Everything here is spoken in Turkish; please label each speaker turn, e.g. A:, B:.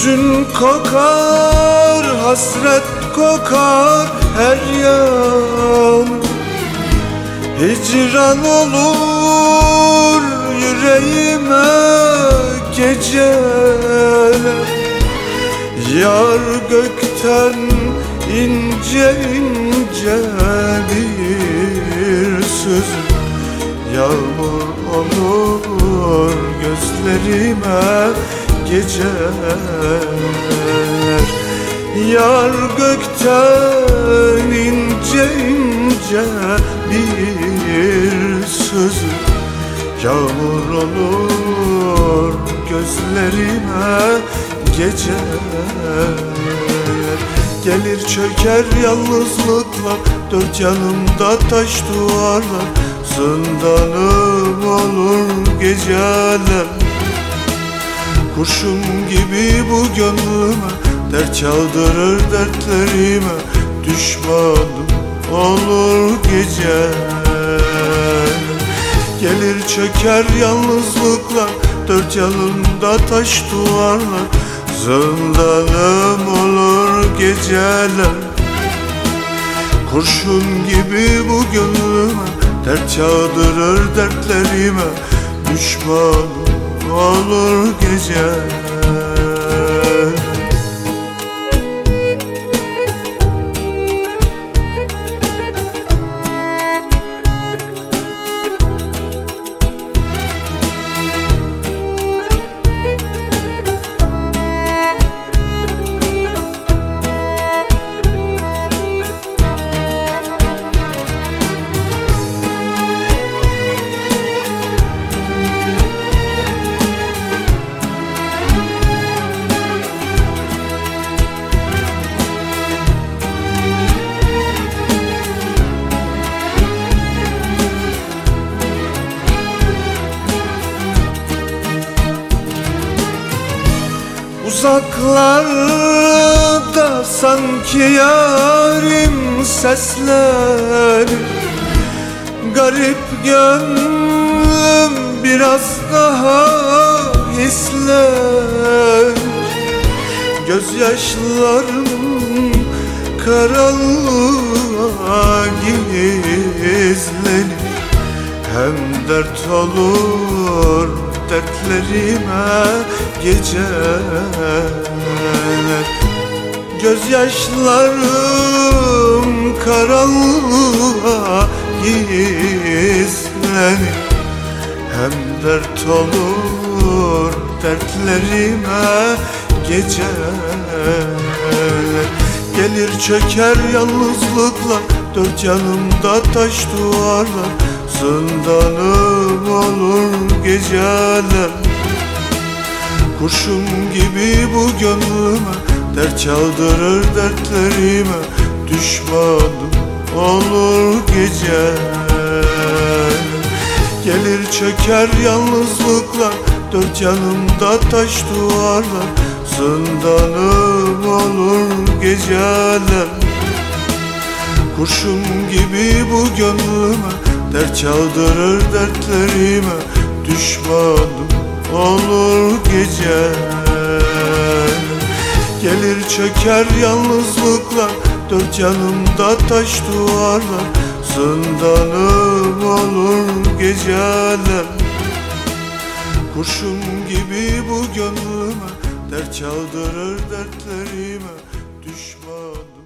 A: Hüzün kokar, hasret kokar her yan. Hicran olur yüreğime geceler Yar gökten ince ince bir söz Yağmur olur gözlerime geceler Yar gökten ince ince bir söz Yağmur olur gözlerime geceler Gelir çöker yalnızlıkla Dört yanımda taş duvarlar. Zindanım olur geceler Kurşun gibi bu gönlüme Dert çaldırır dertlerime. Düşmanım olur geceler Gelir çöker yalnızlıklar Dört yanımda taş duvarlar Zindanım olur geceler. Kurşun gibi bu gönlüme Dert çağdırır dertlerime. Düşmanım olur geceler Uzaklarda sanki yarim sesler. Garip gönlüm biraz daha hisler. Gözyaşlarım karanlığa gizlenir Hem dert olur dertlerime geceler Gözyaşlarım karanlığa gizlenir. Hem dert olur dertlerime geceler Gelir çöker yalnızlıkla Dört yanımda taş duvarlar Zindanım olur geceler. Kurşun gibi bu gönlüme Dert çaldırır dertlerime. Düşmanım olur geceler. Gelir çöker yalnızlıklar Dört yanımda taş duvarlar. Zindanım olur geceler. Kurşun gibi bu gönlüme Dert çaldırır dertlerime Düşmanım olur geceler Gelir çöker yalnızlıklar Dört yanımda taş duvarlar Zindanım olur geceler. Kurşun gibi bu gönlüme Dert çaldırır dertlerime Düşman